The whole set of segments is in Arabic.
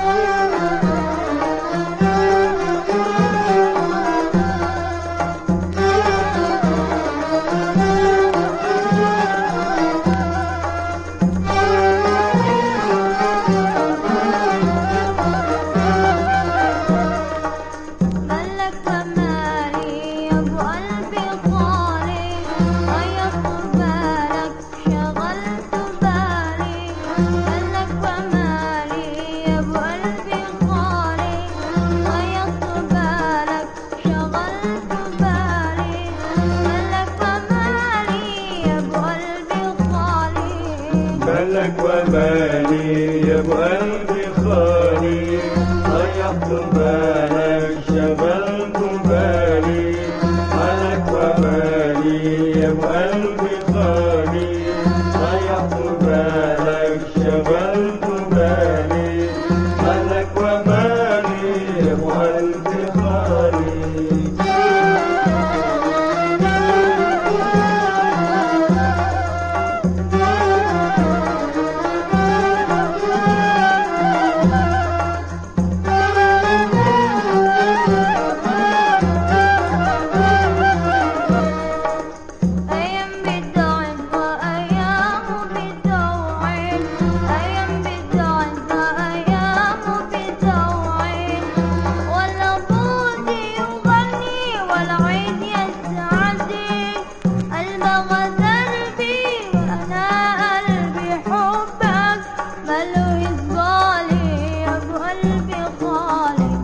Yeah. ملك ومالي يا أبو قلبي خالي ضيعت بالك شغلت بالي ملك ومالي يا أبو قلبي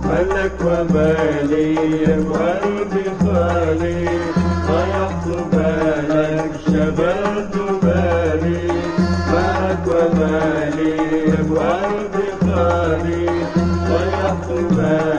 ملك ومالي يا ابو قلبي خالي. ضيعت بالك شغلت بالي ملك ومالي يا ابو قلبي خالي. ضيعت بالك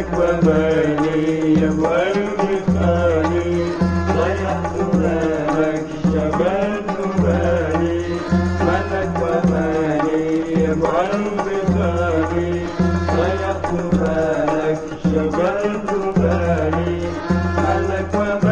لك ومالي يا ابو قلبي يا ابو خالي ضيعت بالك شباب ومالي مالك ومالي